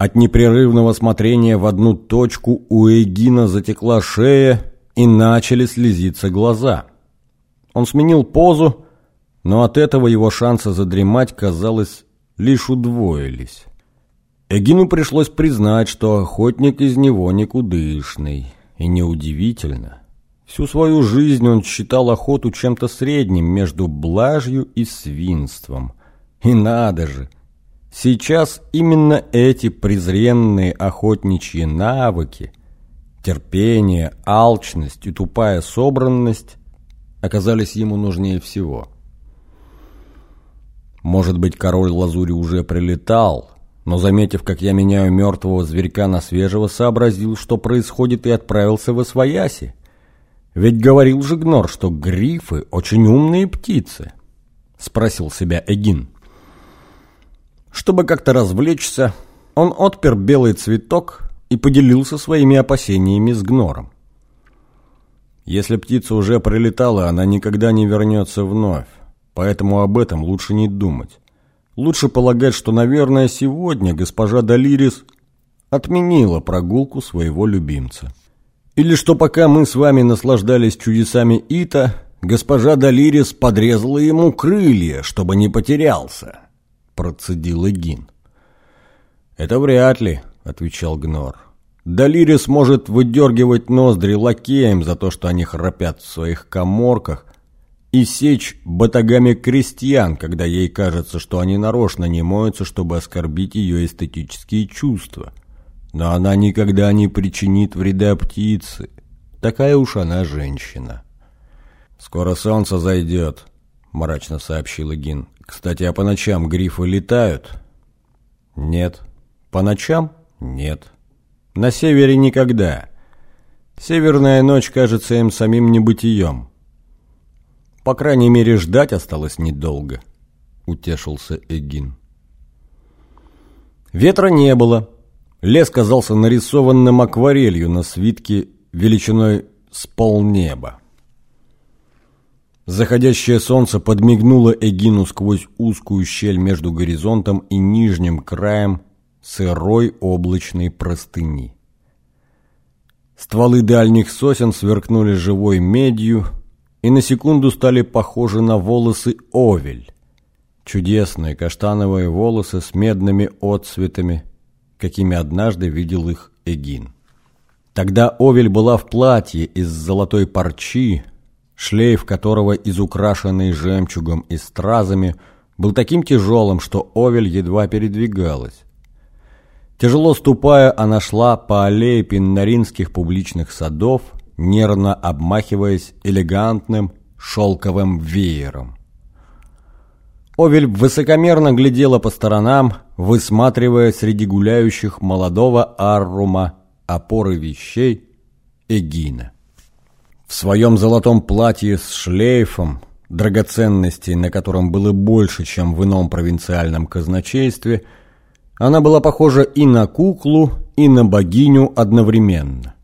От непрерывного смотрения в одну точку у Эгина затекла шея и начали слезиться глаза. Он сменил позу, но от этого его шансы задремать, казалось, лишь удвоились. Эгину пришлось признать, что охотник из него никудышный, и неудивительно. Всю свою жизнь он считал охоту чем-то средним между блажью и свинством. И надо же! Сейчас именно эти презренные охотничьи навыки, терпение, алчность и тупая собранность оказались ему нужнее всего. Может быть, король лазури уже прилетал, но, заметив, как я меняю мертвого зверька на свежего, сообразил, что происходит, и отправился в Освояси. Ведь говорил же Гнор, что грифы – очень умные птицы, спросил себя Эгин. Чтобы как-то развлечься, он отпер белый цветок и поделился своими опасениями с Гнором. Если птица уже прилетала, она никогда не вернется вновь, поэтому об этом лучше не думать. Лучше полагать, что, наверное, сегодня госпожа Далирис отменила прогулку своего любимца. Или что пока мы с вами наслаждались чудесами Ита, госпожа Далирис подрезала ему крылья, чтобы не потерялся, процедил Эгин. Это вряд ли, отвечал Гнор. Далирис может выдергивать ноздри лакеям за то, что они храпят в своих коморках, и сечь батагами крестьян, когда ей кажется, что они нарочно не моются, чтобы оскорбить ее эстетические чувства. Но она никогда не причинит вреда птице. Такая уж она женщина. «Скоро солнце зайдет», — мрачно сообщил Гин. «Кстати, а по ночам грифы летают?» «Нет». «По ночам?» «Нет». «На севере никогда. Северная ночь кажется им самим небытием». По крайней мере, ждать осталось недолго, утешился Эгин. Ветра не было. Лес казался нарисованным акварелью на свитке величиной с полнеба. Заходящее солнце подмигнуло Эгину сквозь узкую щель между горизонтом и нижним краем сырой облачной простыни. Стволы дальних сосен сверкнули живой медью, и на секунду стали похожи на волосы овель. Чудесные каштановые волосы с медными отцветами, какими однажды видел их Эгин. Тогда овель была в платье из золотой парчи, шлейф которого, изукрашенный жемчугом и стразами, был таким тяжелым, что овель едва передвигалась. Тяжело ступая, она шла по аллее пиннаринских публичных садов – нервно обмахиваясь элегантным шелковым веером. Овель высокомерно глядела по сторонам, высматривая среди гуляющих молодого Аррума опоры вещей Эгина. В своем золотом платье с шлейфом, драгоценностей на котором было больше, чем в ином провинциальном казначействе, она была похожа и на куклу, и на богиню одновременно.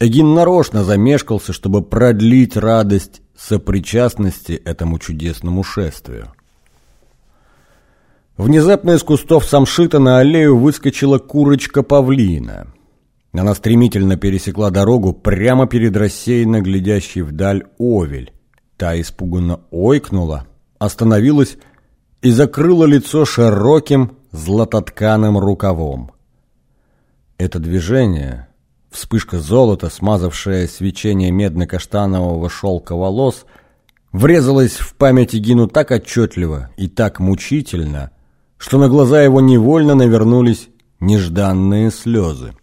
Эгин нарочно замешкался, чтобы продлить радость сопричастности этому чудесному шествию. Внезапно из кустов самшита на аллею выскочила курочка павлина. Она стремительно пересекла дорогу прямо перед рассеянно глядящей вдаль овель. Та испуганно ойкнула, остановилась и закрыла лицо широким златотканым рукавом. Это движение Вспышка золота, смазавшая свечение медно-каштанового шелка волос, врезалась в память Эгину так отчетливо и так мучительно, что на глаза его невольно навернулись нежданные слезы.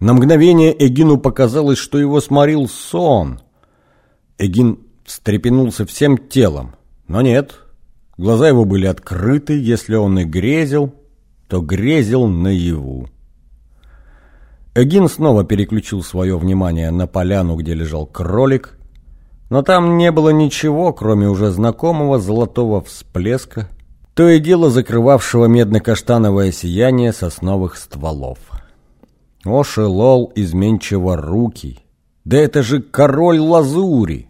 На мгновение Эгину показалось, что его сморил сон. Эгин встрепенулся всем телом, но нет, глаза его были открыты, если он и грезил, то грезил наяву. Эгин снова переключил свое внимание на поляну, где лежал кролик, но там не было ничего, кроме уже знакомого золотого всплеска, то и дело закрывавшего медно-каштановое сияние сосновых стволов. О, Шелол изменчиво руки! Да это же король лазури!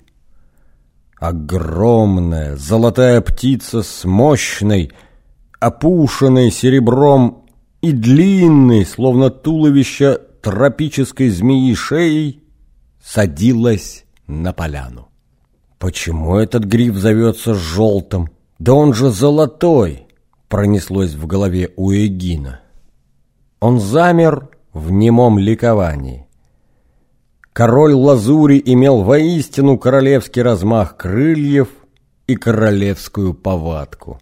Огромная золотая птица с мощной, опушенной серебром и длинной, словно туловище тропической змеи шеей, садилась на поляну. «Почему этот гриф зовется желтым? Да он же золотой!» пронеслось в голове у Эгина. Он замер в немом ликовании. Король Лазури имел воистину королевский размах крыльев и королевскую повадку.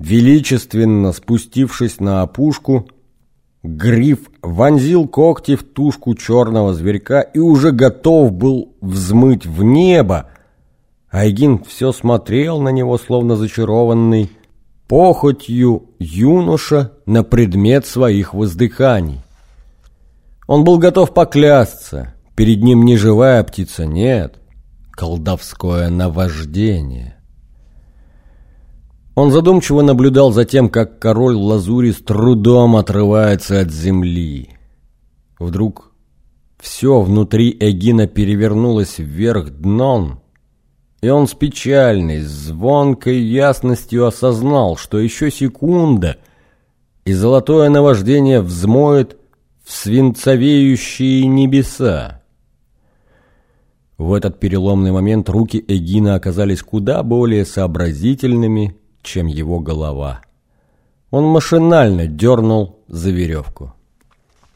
Величественно спустившись на опушку, Гриф вонзил когти в тушку черного зверька и уже готов был взмыть в небо. Айгин все смотрел на него, словно зачарованный, похотью юноша на предмет своих воздыханий. Он был готов поклясться, перед ним не живая птица, нет, колдовское наваждение. Он задумчиво наблюдал за тем, как король Лазури с трудом отрывается от земли. Вдруг все внутри Эгина перевернулось вверх дном, и он с печальной, звонкой ясностью осознал, что еще секунда, и золотое наваждение взмоет в свинцовеющие небеса. В этот переломный момент руки Эгина оказались куда более сообразительными, чем его голова. Он машинально дернул за веревку.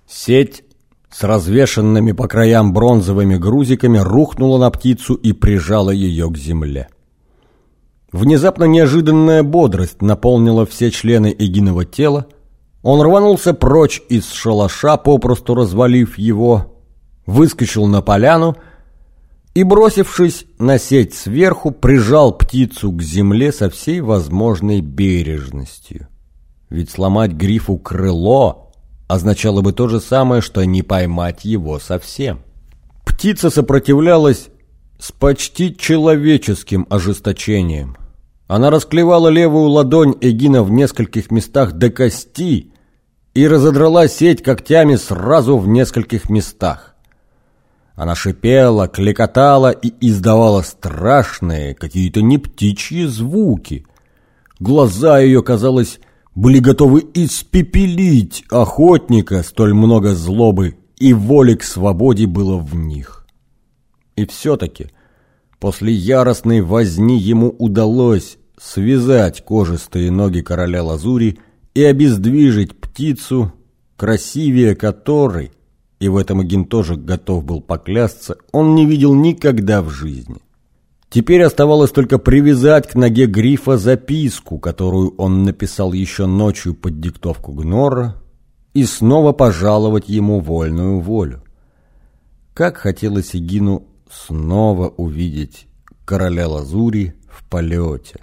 Сеть с развешенными по краям бронзовыми грузиками рухнула на птицу и прижала ее к земле. Внезапно неожиданная бодрость наполнила все члены Эгиного тела. Он рванулся прочь из шалаша, попросту развалив его, выскочил на поляну и, бросившись на сеть сверху, прижал птицу к земле со всей возможной бережностью. Ведь сломать грифу крыло означало бы то же самое, что не поймать его совсем. Птица сопротивлялась с почти человеческим ожесточением. Она расклевала левую ладонь Эгина в нескольких местах до кости и разодрала сеть когтями сразу в нескольких местах. Она шипела, клекотала и издавала страшные, какие-то не птичьи звуки. Глаза ее, казалось, были готовы испепелить охотника, столь много злобы и воли к свободе было в них. И все-таки после яростной возни ему удалось связать кожистые ноги короля Лазури и обездвижить птицу, красивее которой – и в этом Агин тоже готов был поклясться, он не видел никогда в жизни. Теперь оставалось только привязать к ноге грифа записку, которую он написал еще ночью под диктовку Гнора, и снова пожаловать ему вольную волю. Как хотелось Игину снова увидеть короля Лазури в полете.